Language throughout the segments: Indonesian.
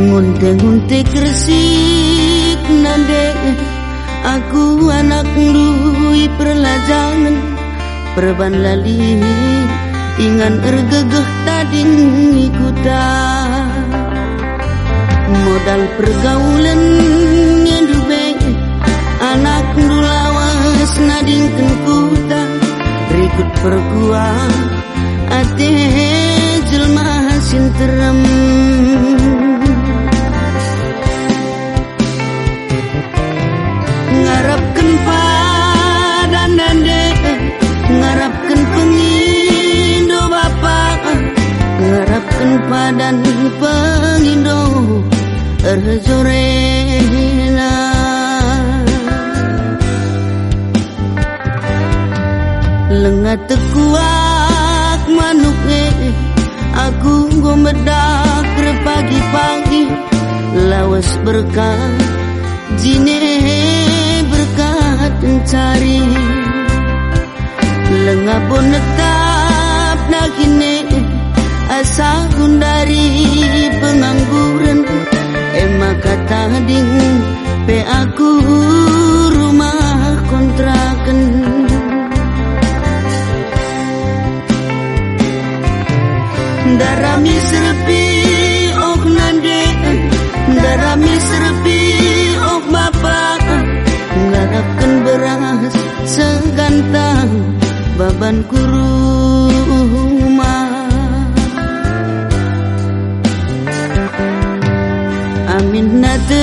Ngunte-ngunte kresik nande. Aku anak ndui perlajangan Perban lali Ingan ergegeh tading ikuta Modal pergaulan ngedube Anak ndulawas nading kuta Berikut perkuah Ate padan pengindo erjorena lengat tekuak manuknya aku gomedak pagi-pagi lawas berkah jine berkat mencari. Lengah pun netap nakine asagun dari pengangguran. Emak kata ding pe aku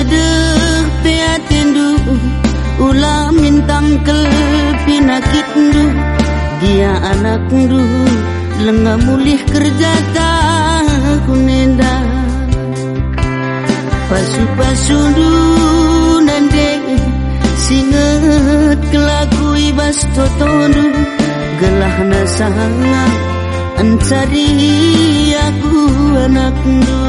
tedek peatindu ulah mintang kel pinakitdu dia anak du lengah mulih kerja tahunenda pasu-pasu du nande singet kelakui bas totondu gelah nasanga ancari aku anak du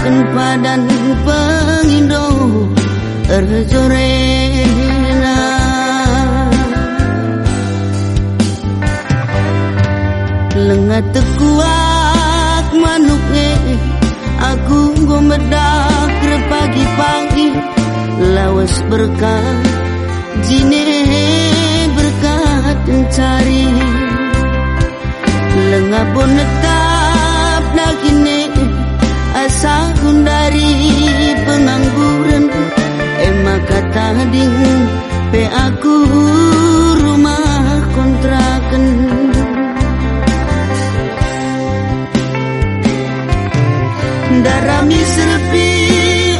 padan pengindo erjorena lengat tekuak manuknya aku gomedak pagi-pagi lawas berkah jine berkat mencari lengah pun netap sagun dari pengangguran Emak kata ding pe aku rumah kontrakan. Darami serpi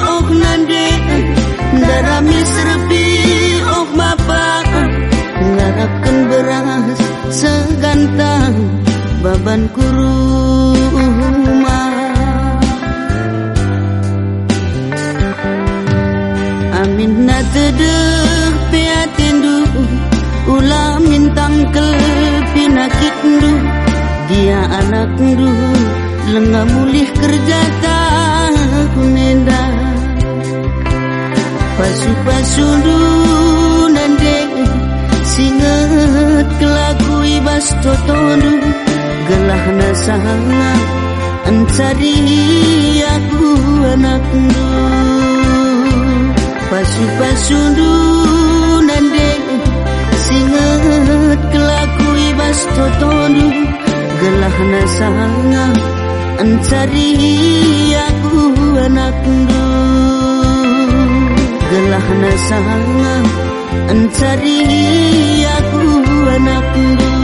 oh nande Darami serpi oh bapak Ngarapkan beras segantang baban kuruma tedek peatindu ulah mintang kel pinakitdu dia anak du lengah mulih kerja tahunenda pasu-pasu du nande singet kelakui bas totondu gelah nasanga encari aku anak du Pasu-pasundu nande Singet kelaku ibas totonu Gelah nasanga ancari aku anakndu Gelah nasanga ancari aku anakndu